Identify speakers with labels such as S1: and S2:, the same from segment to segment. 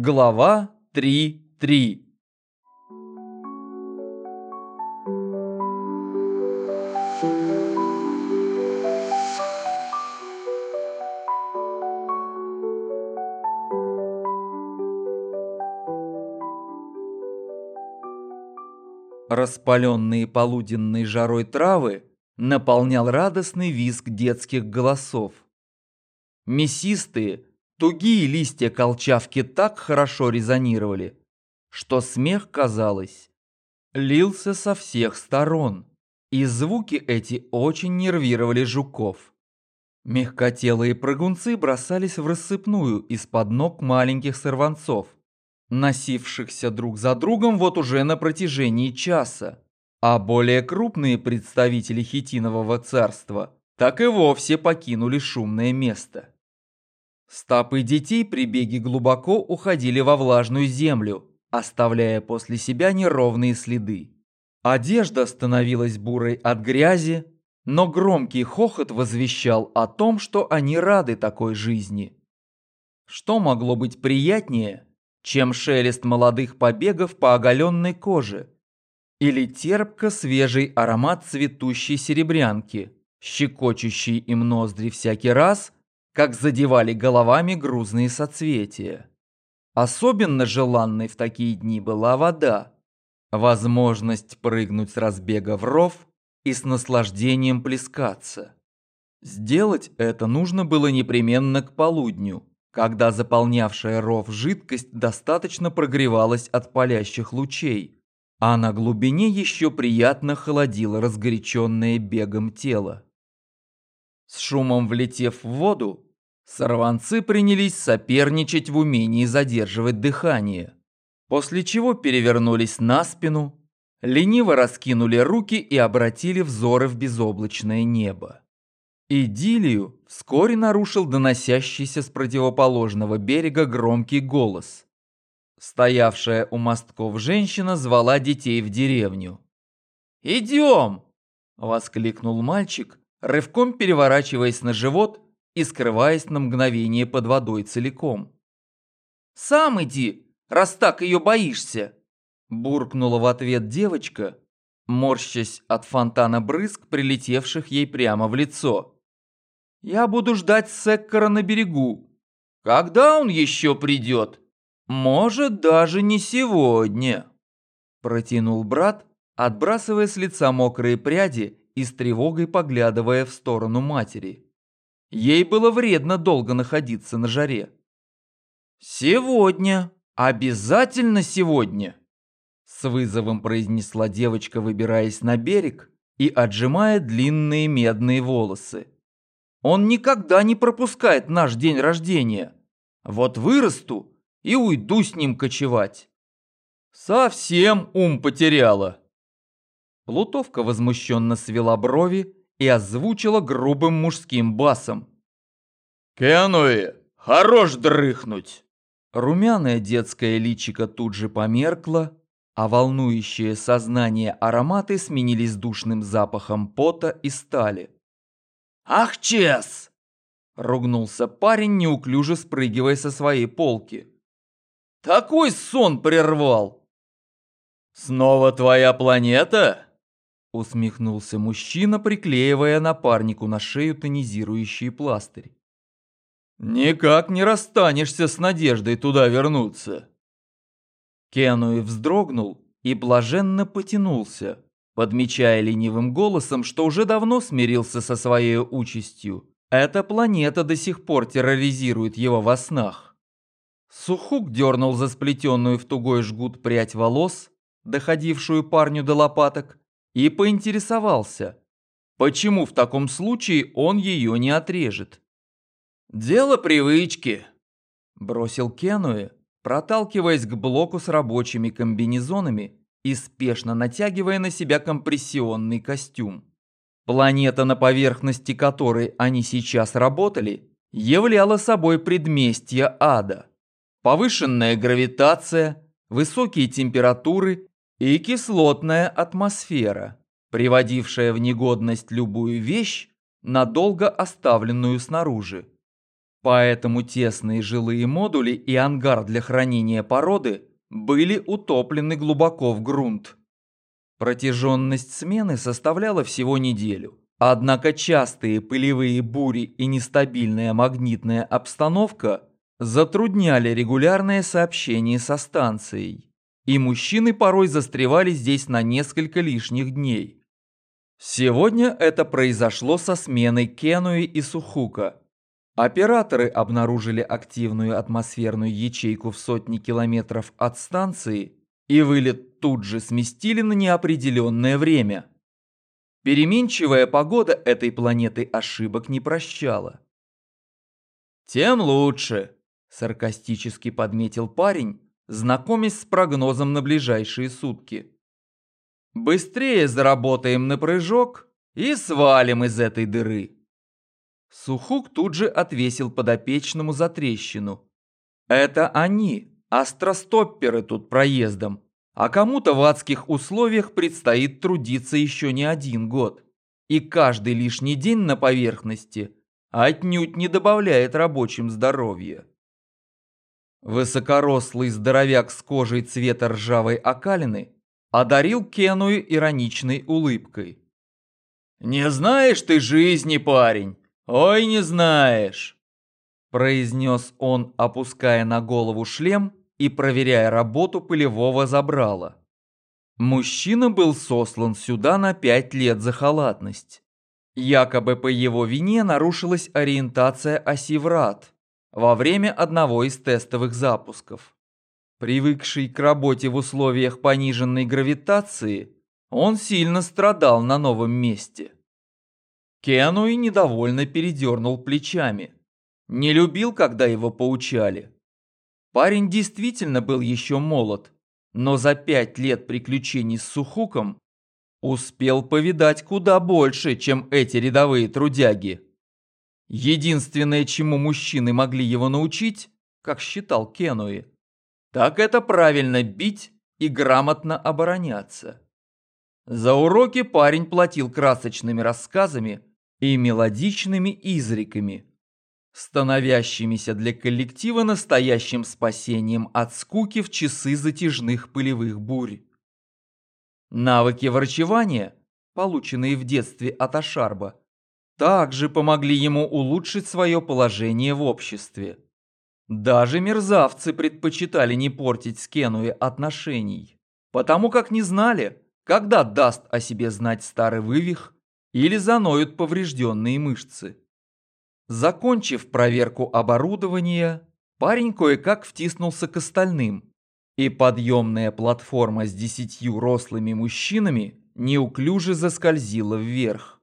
S1: Глава 3.3 Распаленные полуденной жарой травы наполнял радостный визг детских голосов. Мясистые, тугие листья колчавки так хорошо резонировали, что смех, казалось, лился со всех сторон, и звуки эти очень нервировали жуков. Мягкотелые прыгунцы бросались в рассыпную из-под ног маленьких сорванцов, носившихся друг за другом вот уже на протяжении часа. А более крупные представители хитинового царства так и вовсе покинули шумное место. Стопы детей при беге глубоко уходили во влажную землю, оставляя после себя неровные следы. Одежда становилась бурой от грязи, но громкий хохот возвещал о том, что они рады такой жизни. Что могло быть приятнее, чем шелест молодых побегов по оголенной коже или терпко свежий аромат цветущей серебрянки, щекочущий им ноздри всякий раз, как задевали головами грузные соцветия. Особенно желанной в такие дни была вода, возможность прыгнуть с разбега в ров и с наслаждением плескаться. Сделать это нужно было непременно к полудню, когда заполнявшая ров жидкость достаточно прогревалась от палящих лучей, а на глубине еще приятно холодило разгоряченное бегом тело. С шумом влетев в воду, сорванцы принялись соперничать в умении задерживать дыхание, после чего перевернулись на спину, лениво раскинули руки и обратили взоры в безоблачное небо. Идиллию вскоре нарушил доносящийся с противоположного берега громкий голос. Стоявшая у мостков женщина звала детей в деревню. «Идем!» – воскликнул мальчик, рывком переворачиваясь на живот и скрываясь на мгновение под водой целиком. «Сам иди, раз так ее боишься!» – буркнула в ответ девочка, морщась от фонтана брызг, прилетевших ей прямо в лицо. Я буду ждать Секкара на берегу. Когда он еще придет? Может, даже не сегодня. Протянул брат, отбрасывая с лица мокрые пряди и с тревогой поглядывая в сторону матери. Ей было вредно долго находиться на жаре. «Сегодня! Обязательно сегодня!» С вызовом произнесла девочка, выбираясь на берег и отжимая длинные медные волосы. Он никогда не пропускает наш день рождения. Вот вырасту и уйду с ним кочевать. Совсем ум потеряла. Плутовка возмущенно свела брови и озвучила грубым мужским басом. «Кенуи, хорош дрыхнуть!» Румяное детское личико тут же померкло, а волнующее сознание ароматы сменились душным запахом пота и стали. «Ах, Чес!» – ругнулся парень, неуклюже спрыгивая со своей полки. «Такой сон прервал!» «Снова твоя планета?» – усмехнулся мужчина, приклеивая напарнику на шею тонизирующий пластырь. «Никак не расстанешься с надеждой туда вернуться!» Кенуи вздрогнул и блаженно потянулся, подмечая ленивым голосом, что уже давно смирился со своей участью. Эта планета до сих пор терроризирует его во снах. Сухук дернул за сплетенную в тугой жгут прядь волос, доходившую парню до лопаток, и поинтересовался, почему в таком случае он ее не отрежет. «Дело привычки», – бросил Кенуэ, проталкиваясь к блоку с рабочими комбинезонами и спешно натягивая на себя компрессионный костюм. Планета, на поверхности которой они сейчас работали, являла собой предместье ада. Повышенная гравитация, высокие температуры и кислотная атмосфера, приводившая в негодность любую вещь, надолго оставленную снаружи. Поэтому тесные жилые модули и ангар для хранения породы были утоплены глубоко в грунт. Протяженность смены составляла всего неделю. Однако частые пылевые бури и нестабильная магнитная обстановка затрудняли регулярное сообщение со станцией, и мужчины порой застревали здесь на несколько лишних дней. Сегодня это произошло со сменой Кенуи и Сухука. Операторы обнаружили активную атмосферную ячейку в сотни километров от станции, и вылет тут же сместили на неопределенное время – Переменчивая погода этой планеты ошибок не прощала. «Тем лучше», – саркастически подметил парень, знакомясь с прогнозом на ближайшие сутки. «Быстрее заработаем на прыжок и свалим из этой дыры». Сухук тут же отвесил подопечному за трещину. «Это они, астростопперы тут проездом а кому-то в адских условиях предстоит трудиться еще не один год. И каждый лишний день на поверхности отнюдь не добавляет рабочим здоровья. Высокорослый здоровяк с кожей цвета ржавой окалины одарил Кеную ироничной улыбкой. «Не знаешь ты жизни, парень! Ой, не знаешь!» произнес он, опуская на голову шлем и проверяя работу пылевого забрала. Мужчина был сослан сюда на пять лет за халатность. Якобы по его вине нарушилась ориентация оси врат во время одного из тестовых запусков. Привыкший к работе в условиях пониженной гравитации, он сильно страдал на новом месте. Кенуи недовольно передернул плечами. Не любил, когда его поучали. Парень действительно был еще молод, но за пять лет приключений с Сухуком успел повидать куда больше, чем эти рядовые трудяги. Единственное, чему мужчины могли его научить, как считал Кенуи, так это правильно бить и грамотно обороняться. За уроки парень платил красочными рассказами и мелодичными изреками, становящимися для коллектива настоящим спасением от скуки в часы затяжных пылевых бурь. Навыки врачевания, полученные в детстве от Ашарба, также помогли ему улучшить свое положение в обществе. Даже мерзавцы предпочитали не портить с Кенуи отношений, потому как не знали, когда даст о себе знать старый вывих или заноют поврежденные мышцы. Закончив проверку оборудования, парень кое-как втиснулся к остальным, и подъемная платформа с десятью рослыми мужчинами неуклюже заскользила вверх.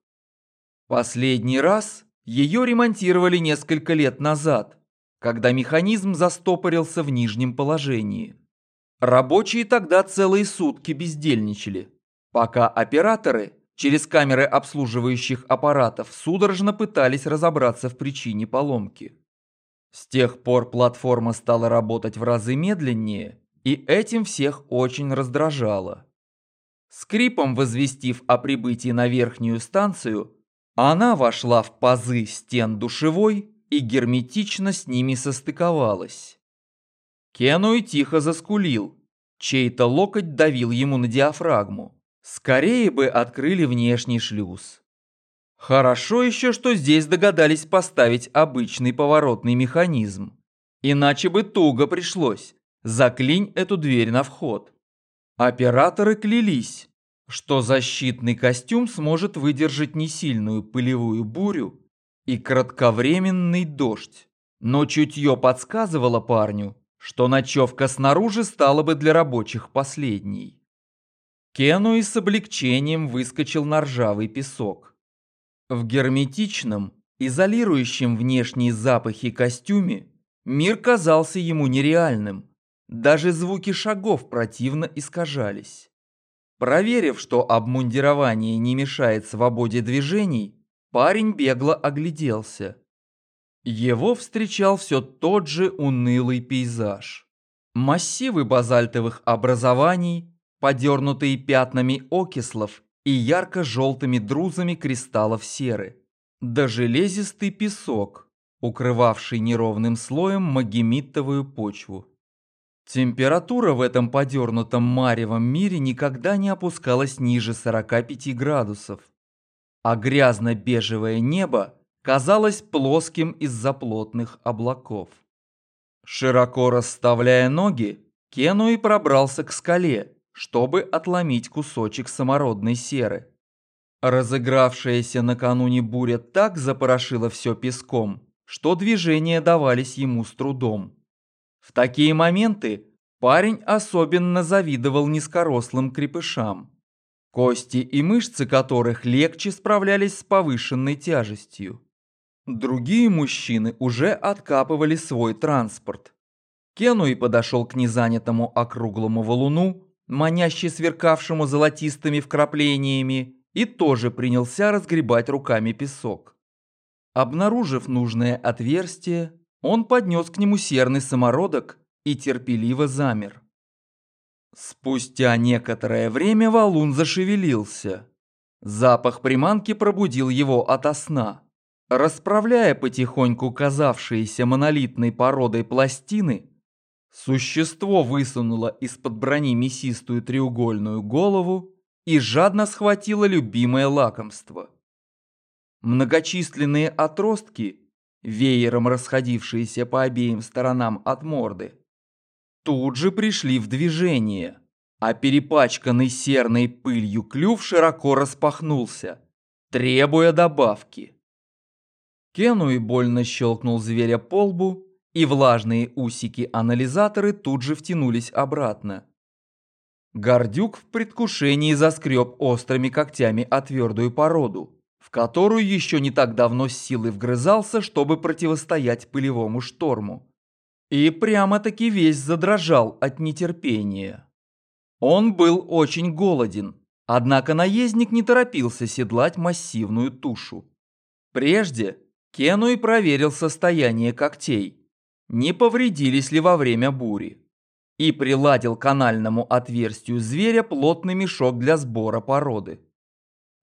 S1: Последний раз ее ремонтировали несколько лет назад, когда механизм застопорился в нижнем положении. Рабочие тогда целые сутки бездельничали, пока операторы через камеры обслуживающих аппаратов судорожно пытались разобраться в причине поломки. С тех пор платформа стала работать в разы медленнее, и этим всех очень раздражало. Скрипом возвестив о прибытии на верхнюю станцию, она вошла в пазы стен душевой и герметично с ними состыковалась. Кенуи тихо заскулил, чей-то локоть давил ему на диафрагму. Скорее бы открыли внешний шлюз. Хорошо еще, что здесь догадались поставить обычный поворотный механизм. Иначе бы туго пришлось. Заклинь эту дверь на вход. Операторы клялись, что защитный костюм сможет выдержать несильную пылевую бурю и кратковременный дождь. Но чутье подсказывало парню, что ночевка снаружи стала бы для рабочих последней. Кенуи с облегчением выскочил на ржавый песок. В герметичном, изолирующем внешние запахи костюме мир казался ему нереальным. Даже звуки шагов противно искажались. Проверив, что обмундирование не мешает свободе движений, парень бегло огляделся. Его встречал все тот же унылый пейзаж. Массивы базальтовых образований – подернутые пятнами окислов и ярко-желтыми друзами кристаллов серы. Да железистый песок, укрывавший неровным слоем магемиттовую почву. Температура в этом подернутом маревом мире никогда не опускалась ниже 45 градусов, а грязно-бежевое небо казалось плоским из-за плотных облаков. Широко расставляя ноги, Кенуи пробрался к скале, чтобы отломить кусочек самородной серы. Разыгравшаяся накануне буря так запорошила все песком, что движения давались ему с трудом. В такие моменты парень особенно завидовал низкорослым крепышам, кости и мышцы которых легче справлялись с повышенной тяжестью. Другие мужчины уже откапывали свой транспорт. Кенуи подошел к незанятому округлому валуну, маняще сверкавшему золотистыми вкраплениями, и тоже принялся разгребать руками песок. Обнаружив нужное отверстие, он поднес к нему серный самородок и терпеливо замер. Спустя некоторое время валун зашевелился. Запах приманки пробудил его ото сна. Расправляя потихоньку казавшиеся монолитной породой пластины, существо высунуло из-под брони мясистую треугольную голову и жадно схватило любимое лакомство. Многочисленные отростки, веером расходившиеся по обеим сторонам от морды, тут же пришли в движение, а перепачканный серной пылью клюв широко распахнулся, требуя добавки. Кенуи больно щелкнул зверя по лбу, и влажные усики-анализаторы тут же втянулись обратно. Гордюк в предвкушении заскреб острыми когтями о твердую породу, в которую еще не так давно с силой вгрызался, чтобы противостоять пылевому шторму. И прямо-таки весь задрожал от нетерпения. Он был очень голоден, однако наездник не торопился седлать массивную тушу. Прежде Кенуй проверил состояние когтей, не повредились ли во время бури, и приладил канальному отверстию зверя плотный мешок для сбора породы.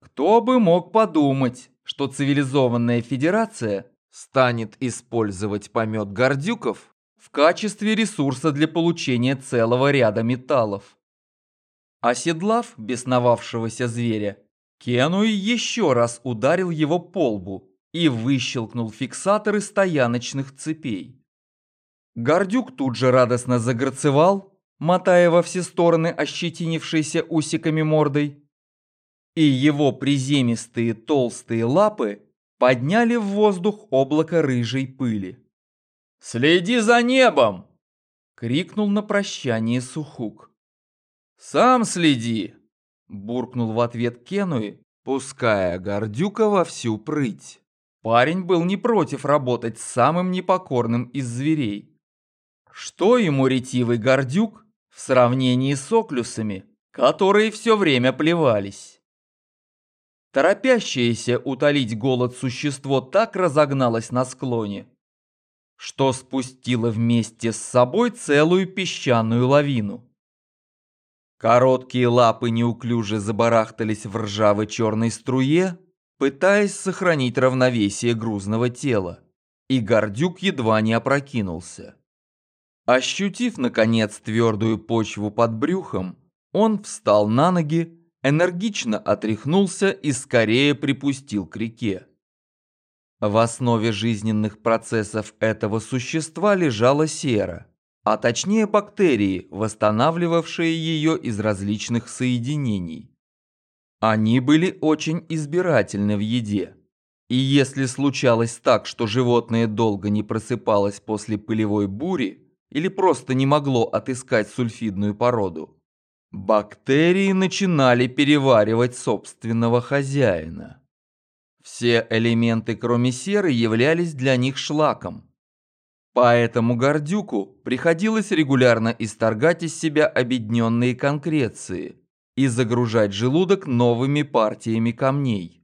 S1: Кто бы мог подумать, что цивилизованная федерация станет использовать помет гордюков в качестве ресурса для получения целого ряда металлов. Оседлав бесновавшегося зверя, Кенуи еще раз ударил его по лбу, и выщелкнул фиксаторы стояночных цепей. Гордюк тут же радостно загорцевал, мотая во все стороны ощетинившейся усиками мордой, и его приземистые толстые лапы подняли в воздух облако рыжей пыли. «Следи за небом!» — крикнул на прощание Сухук. «Сам следи!» — буркнул в ответ Кенуи, пуская Гордюка во всю прыть. Парень был не против работать с самым непокорным из зверей. Что ему ретивый гордюк в сравнении с оклюсами, которые все время плевались? Торопящееся утолить голод существо так разогналось на склоне, что спустило вместе с собой целую песчаную лавину. Короткие лапы неуклюже забарахтались в ржавой черной струе, пытаясь сохранить равновесие грузного тела, и Гордюк едва не опрокинулся. Ощутив, наконец, твердую почву под брюхом, он встал на ноги, энергично отряхнулся и скорее припустил к реке. В основе жизненных процессов этого существа лежала сера, а точнее бактерии, восстанавливавшие ее из различных соединений. Они были очень избирательны в еде. И если случалось так, что животное долго не просыпалось после пылевой бури или просто не могло отыскать сульфидную породу, бактерии начинали переваривать собственного хозяина. Все элементы, кроме серы, являлись для них шлаком. Поэтому Гордюку приходилось регулярно исторгать из себя обедненные конкреции – и загружать желудок новыми партиями камней.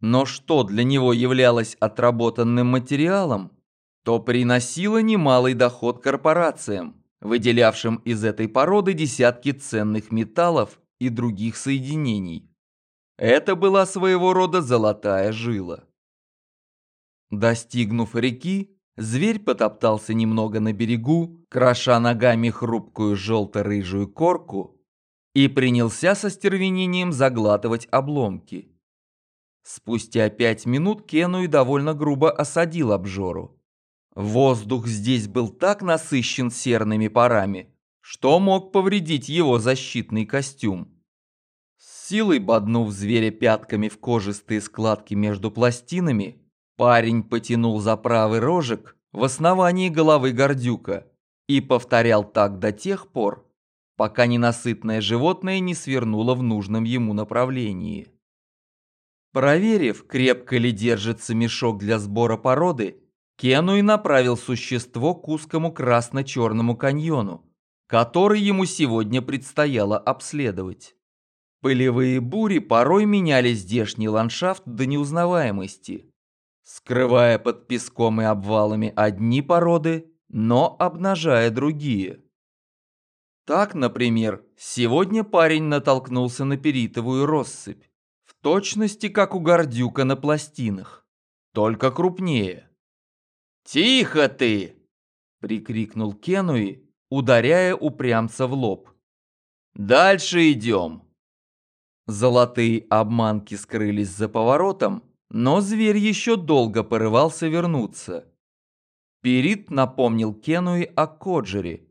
S1: Но что для него являлось отработанным материалом, то приносило немалый доход корпорациям, выделявшим из этой породы десятки ценных металлов и других соединений. Это была своего рода золотая жила. Достигнув реки, зверь потоптался немного на берегу, кроша ногами хрупкую желто-рыжую корку, и принялся со стервенением заглатывать обломки. Спустя пять минут Кенуи довольно грубо осадил обжору. Воздух здесь был так насыщен серными парами, что мог повредить его защитный костюм. С силой боднув зверя пятками в кожистые складки между пластинами, парень потянул за правый рожек в основании головы гордюка и повторял так до тех пор, пока ненасытное животное не свернуло в нужном ему направлении. Проверив, крепко ли держится мешок для сбора породы, Кенуи направил существо к узкому красно-черному каньону, который ему сегодня предстояло обследовать. Пылевые бури порой меняли здешний ландшафт до неузнаваемости, скрывая под песком и обвалами одни породы, но обнажая другие. Так, например, сегодня парень натолкнулся на перитовую россыпь точности как у гордюка на пластинах, только крупнее. «Тихо ты!» – прикрикнул Кенуи, ударяя упрямца в лоб. «Дальше идем!» Золотые обманки скрылись за поворотом, но зверь еще долго порывался вернуться. Перит напомнил Кенуи о Коджере.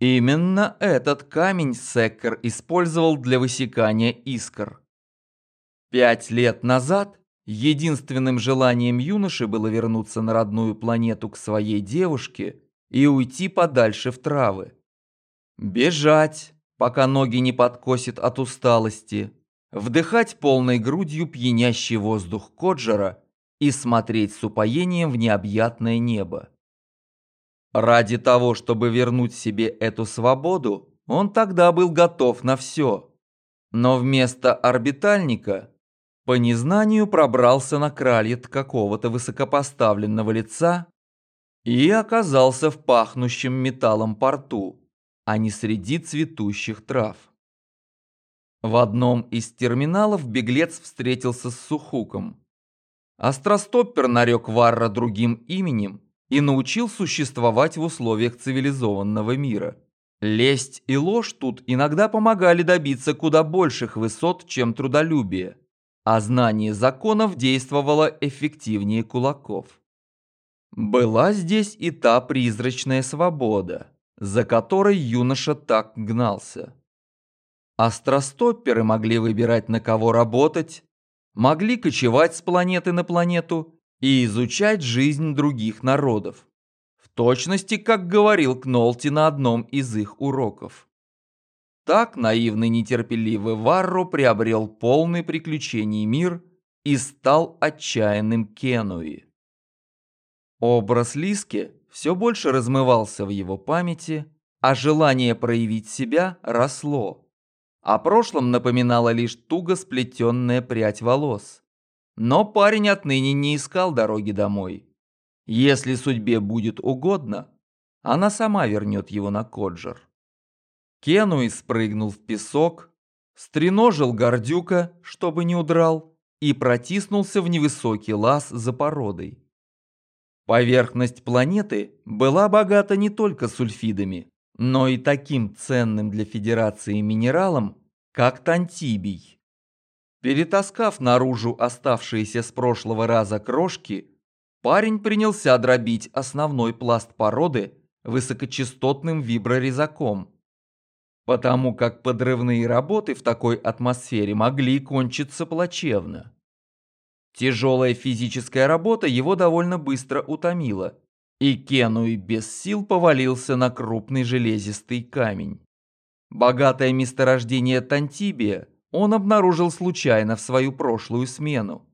S1: Именно этот камень Секкер использовал для высекания искр. Пять лет назад единственным желанием юноши было вернуться на родную планету к своей девушке и уйти подальше в травы. Бежать, пока ноги не подкосит от усталости, вдыхать полной грудью пьянящий воздух Коджера и смотреть с упоением в необъятное небо. Ради того, чтобы вернуть себе эту свободу, он тогда был готов на все. Но вместо орбитальника по незнанию пробрался на кральет какого-то высокопоставленного лица и оказался в пахнущем металлом порту, а не среди цветущих трав. В одном из терминалов беглец встретился с Сухуком. Астростоппер нарек Варра другим именем и научил существовать в условиях цивилизованного мира. Лесть и ложь тут иногда помогали добиться куда больших высот, чем трудолюбие а знание законов действовало эффективнее кулаков. Была здесь и та призрачная свобода, за которой юноша так гнался. Астростопперы могли выбирать, на кого работать, могли кочевать с планеты на планету и изучать жизнь других народов. В точности, как говорил Кнолти на одном из их уроков. Так наивный нетерпеливый Варро приобрел полный приключений мир и стал отчаянным Кенуи. Образ Лиски все больше размывался в его памяти, а желание проявить себя росло. О прошлом напоминала лишь туго сплетенная прядь волос. Но парень отныне не искал дороги домой. Если судьбе будет угодно, она сама вернет его на Коджер. Кенуи спрыгнул в песок, стреножил гордюка, чтобы не удрал, и протиснулся в невысокий лаз за породой. Поверхность планеты была богата не только сульфидами, но и таким ценным для Федерации минералом, как тантибий. Перетаскав наружу оставшиеся с прошлого раза крошки, парень принялся дробить основной пласт породы высокочастотным виброрезаком – потому как подрывные работы в такой атмосфере могли кончиться плачевно. Тяжелая физическая работа его довольно быстро утомила, и Кенуи без сил повалился на крупный железистый камень. Богатое месторождение Тантибия он обнаружил случайно в свою прошлую смену.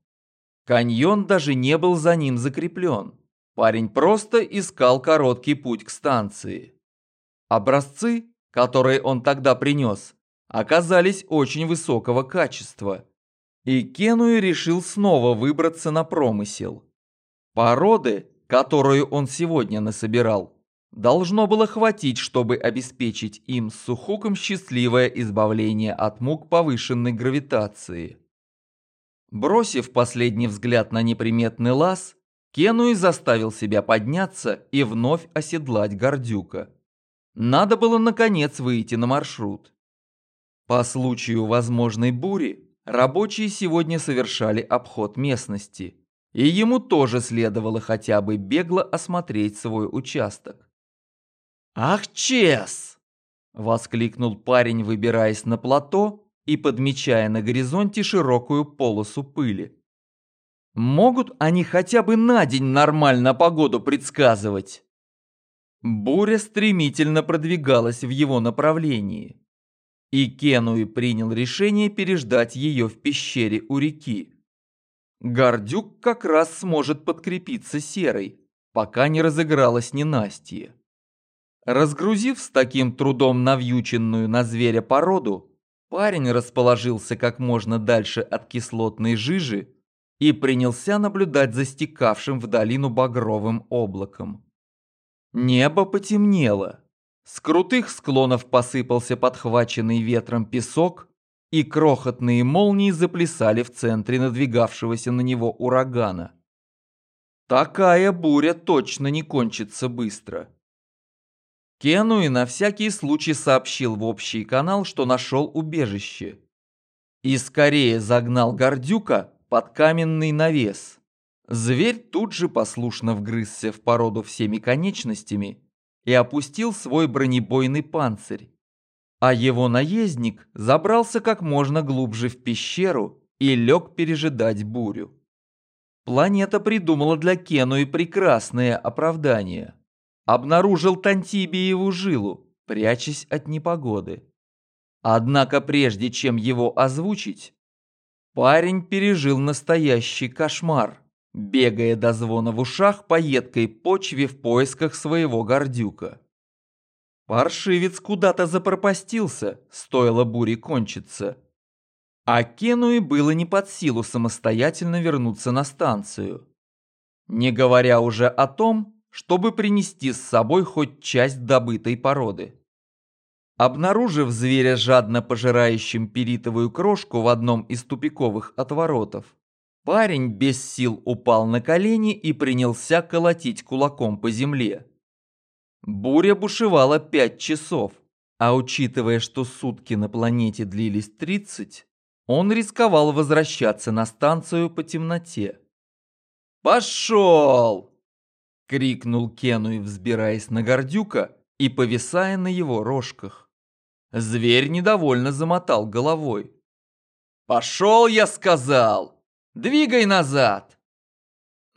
S1: Каньон даже не был за ним закреплен. Парень просто искал короткий путь к станции. Образцы которые он тогда принес, оказались очень высокого качества. И Кенуи решил снова выбраться на промысел. Породы, которую он сегодня насобирал, должно было хватить, чтобы обеспечить им с Сухуком счастливое избавление от мук повышенной гравитации. Бросив последний взгляд на неприметный лаз, Кенуи заставил себя подняться и вновь оседлать Гордюка. Надо было наконец выйти на маршрут. По случаю возможной бури рабочие сегодня совершали обход местности, и ему тоже следовало хотя бы бегло осмотреть свой участок. «Ах, Чес!» – воскликнул парень, выбираясь на плато и подмечая на горизонте широкую полосу пыли. «Могут они хотя бы на день нормально погоду предсказывать?» Буря стремительно продвигалась в его направлении. И Кенуи принял решение переждать ее в пещере у реки. Гордюк как раз сможет подкрепиться серой, пока не разыгралась ненастье. Разгрузив с таким трудом навьюченную на зверя породу, парень расположился как можно дальше от кислотной жижи и принялся наблюдать за стекавшим в долину багровым облаком. Небо потемнело. С крутых склонов посыпался подхваченный ветром песок, и крохотные молнии заплясали в центре надвигавшегося на него урагана. Такая буря точно не кончится быстро. Кенуи на всякий случай сообщил в общий канал, что нашел убежище. И скорее загнал Гордюка под каменный навес. Зверь тут же послушно вгрызся в породу всеми конечностями и опустил свой бронебойный панцирь. А его наездник забрался как можно глубже в пещеру и лег пережидать бурю. Планета придумала для Кену прекрасное оправдание. Обнаружил Тантибиеву жилу, прячась от непогоды. Однако прежде чем его озвучить, парень пережил настоящий кошмар бегая до звона в ушах по едкой почве в поисках своего гордюка. Паршивец куда-то запропастился, стоило буре кончиться. А Кенуи было не под силу самостоятельно вернуться на станцию. Не говоря уже о том, чтобы принести с собой хоть часть добытой породы. Обнаружив зверя, жадно пожирающим перитовую крошку в одном из тупиковых отворотов, Парень без сил упал на колени и принялся колотить кулаком по земле. Буря бушевала пять часов, а учитывая, что сутки на планете длились 30, он рисковал возвращаться на станцию по темноте. «Пошел!» — крикнул Кенуи, взбираясь на гордюка и повисая на его рожках. Зверь недовольно замотал головой. «Пошел, я сказал!» Двигай назад!»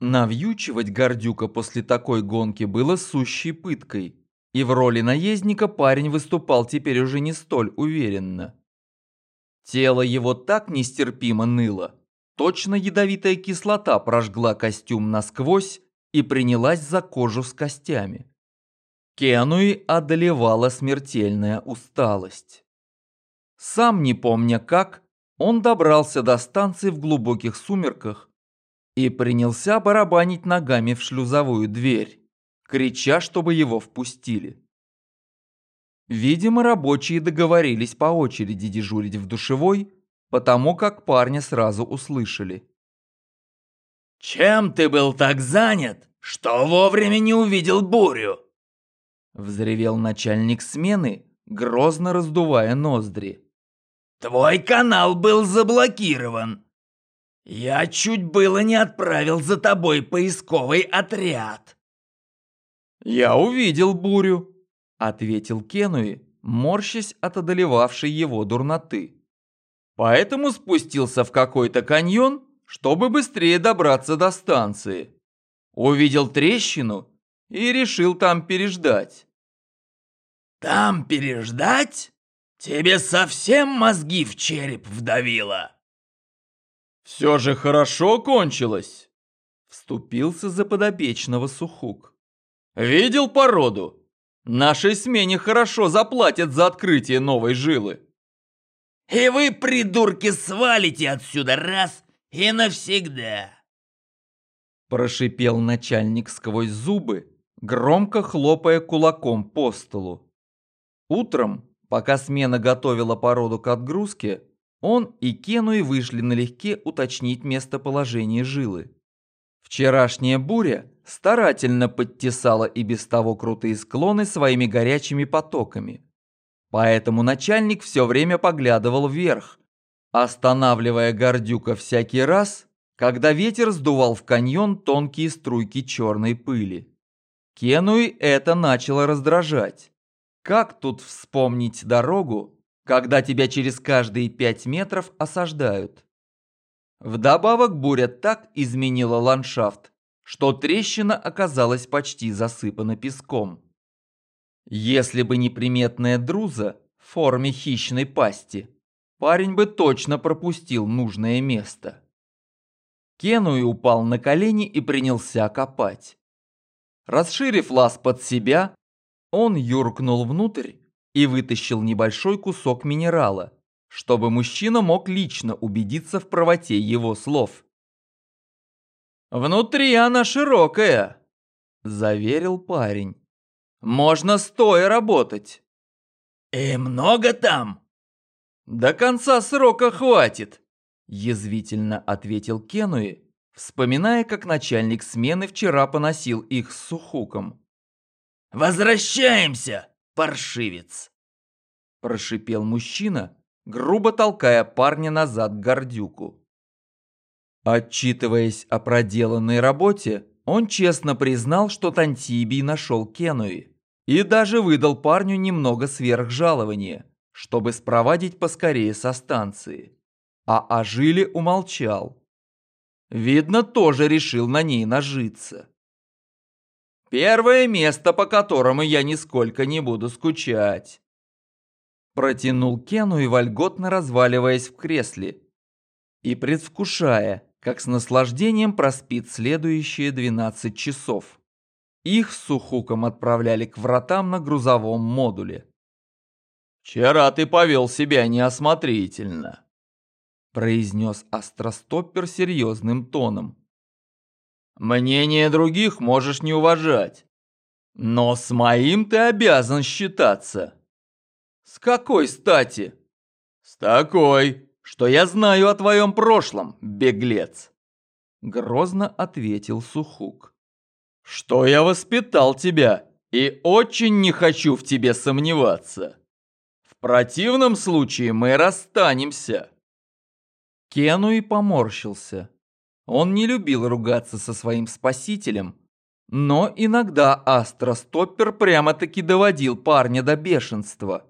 S1: Навьючивать Гордюка после такой гонки было сущей пыткой, и в роли наездника парень выступал теперь уже не столь уверенно. Тело его так нестерпимо ныло, точно ядовитая кислота прожгла костюм насквозь и принялась за кожу с костями. Кенуи одолевала смертельная усталость. Сам не помня как, он добрался до станции в глубоких сумерках и принялся барабанить ногами в шлюзовую дверь, крича, чтобы его впустили. Видимо, рабочие договорились по очереди дежурить в душевой, потому как парня сразу услышали.
S2: «Чем ты был так занят, что вовремя не увидел бурю?»
S1: Взревел начальник смены, грозно раздувая ноздри.
S2: Твой канал был заблокирован. Я чуть было не отправил за тобой поисковый отряд.
S1: Я увидел бурю, ответил Кенуи, морщась от одолевавшей его дурноты. Поэтому спустился в какой-то каньон, чтобы быстрее добраться до станции. Увидел трещину и решил там переждать.
S2: Там переждать? Тебе совсем мозги в череп вдавило?
S1: Все же хорошо кончилось. Вступился за подопечного Сухук. Видел породу? Нашей смене хорошо заплатят за открытие новой жилы.
S2: И вы, придурки, свалите отсюда раз и навсегда.
S1: Прошипел начальник сквозь зубы, громко хлопая кулаком по столу. Утром Пока смена готовила породу к отгрузке, он и Кенуи вышли налегке уточнить местоположение жилы. Вчерашняя буря старательно подтесала и без того крутые склоны своими горячими потоками. Поэтому начальник все время поглядывал вверх, останавливая Гордюка всякий раз, когда ветер сдувал в каньон тонкие струйки черной пыли. Кенуи это начало раздражать. Как тут вспомнить дорогу, когда тебя через каждые пять метров осаждают? Вдобавок буря так изменила ландшафт, что трещина оказалась почти засыпана песком. Если бы не приметная друза в форме хищной пасти, парень бы точно пропустил нужное место. Кенуи упал на колени и принялся копать. Расширив лаз под себя, он юркнул внутрь и вытащил небольшой кусок минерала, чтобы мужчина мог лично убедиться в правоте его слов. «Внутри она широкая», – заверил парень. «Можно стоя работать».
S2: «И много там?»
S1: «До конца срока хватит», – язвительно ответил Кенуи, вспоминая, как начальник смены вчера поносил их с Сухуком.
S2: «Возвращаемся, паршивец!»
S1: – прошипел мужчина, грубо толкая парня назад к Гордюку. Отчитываясь о проделанной работе, он честно признал, что Тантибий нашел Кенуи и даже выдал парню немного сверхжалования, чтобы спровадить поскорее со станции. А о Жиле умолчал. Видно, тоже решил на ней нажиться. Первое место, по которому я нисколько не буду скучать. Протянул Кену и вольготно разваливаясь в кресле и предвкушая, как с наслаждением проспит следующие 12 часов. Их с Сухуком отправляли к вратам на грузовом модуле. «Вчера ты повел себя неосмотрительно», – произнес Астростоппер серьезным тоном. «Мнение других можешь не уважать, но с моим ты обязан считаться». «С какой стати?» «С такой, что я знаю о твоем прошлом, беглец!» Грозно ответил Сухук. «Что я воспитал тебя и очень не хочу в тебе сомневаться. В противном случае мы расстанемся!» Кену и поморщился. Он не любил ругаться со своим спасителем, но иногда Астростоппер прямо-таки доводил парня до бешенства.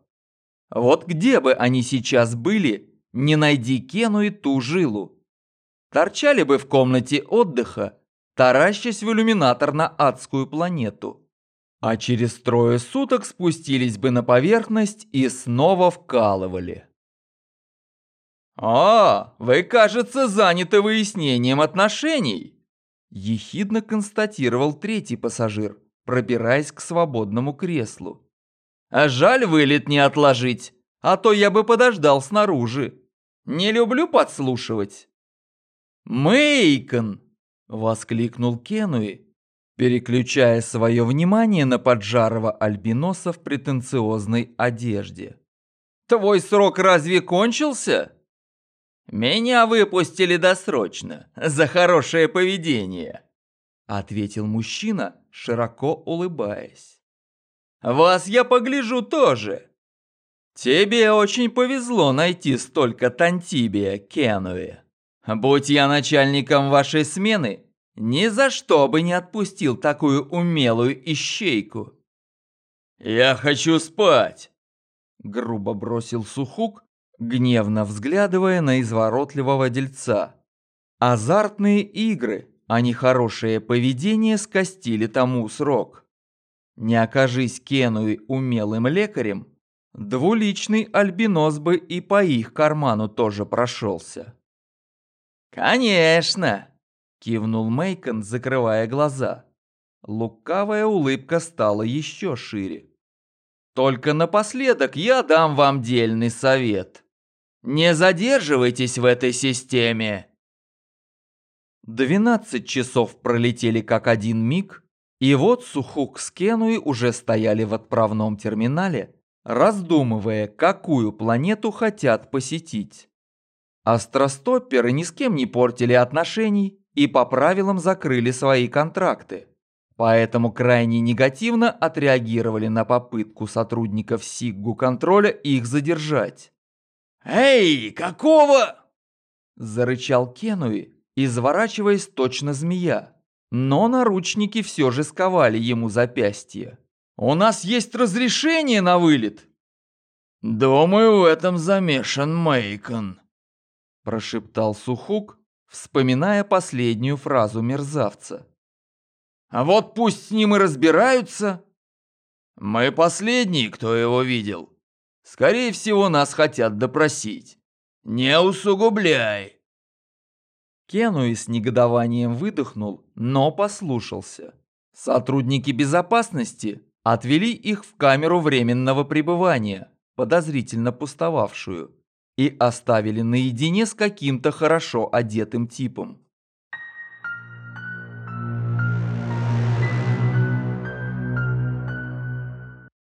S1: Вот где бы они сейчас были, не найди Кену и ту жилу. Торчали бы в комнате отдыха, таращась в иллюминатор на адскую планету. А через трое суток спустились бы на поверхность и снова вкалывали. «А, вы, кажется, заняты выяснением отношений», ехидно констатировал третий пассажир, пробираясь к свободному креслу. «А жаль вылет не отложить, а то я бы подождал снаружи. Не люблю подслушивать». «Мейкон!» – воскликнул Кенуи, переключая свое внимание на поджарого альбиноса в претенциозной одежде. «Твой срок разве кончился?» «Меня выпустили досрочно, за хорошее поведение», – ответил мужчина, широко улыбаясь. «Вас я погляжу тоже. Тебе очень повезло найти столько Тантибия, Кенуи. Будь я начальником вашей смены, ни за что бы не отпустил такую умелую ищейку. Я хочу спать, грубо бросил Сухук, гневно взглядывая на изворотливого дельца. Азартные игры, а не хорошее поведение скостили тому срок. Не окажись Кенуи умелым лекарем, Двуличный альбинос бы и по их карману тоже прошелся. «Конечно!» – кивнул Мейкон, закрывая глаза. Лукавая улыбка стала еще шире. «Только напоследок я дам вам дельный совет. Не задерживайтесь в этой системе!» Двенадцать часов пролетели как один миг, и вот Сухук с Кенуи уже стояли в отправном терминале, раздумывая, какую планету хотят посетить. Астростопперы ни с кем не портили отношений, и по правилам закрыли свои контракты. Поэтому крайне негативно отреагировали на попытку сотрудников Сиггу контроля их задержать.
S2: «Эй, какого?»
S1: Зарычал Кенуи, изворачиваясь точно змея. Но наручники все же сковали ему запястье. «У нас есть разрешение на вылет!»
S2: «Думаю, в этом замешан Мейкон», –
S1: прошептал Сухук, вспоминая последнюю фразу мерзавца.
S2: «А вот пусть с ним и разбираются.
S1: Мы последние, кто его видел. Скорее всего, нас хотят допросить.
S2: Не усугубляй!»
S1: Кенуи с негодованием выдохнул, но послушался. Сотрудники безопасности отвели их в камеру временного пребывания, подозрительно пустовавшую, и оставили наедине с каким-то хорошо одетым типом.